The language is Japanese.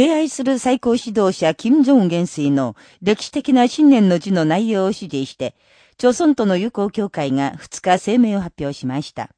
敬愛する最高指導者金正恩元帥の歴史的な信念の字の内容を指示して、朝鮮との友好協会が2日声明を発表しました。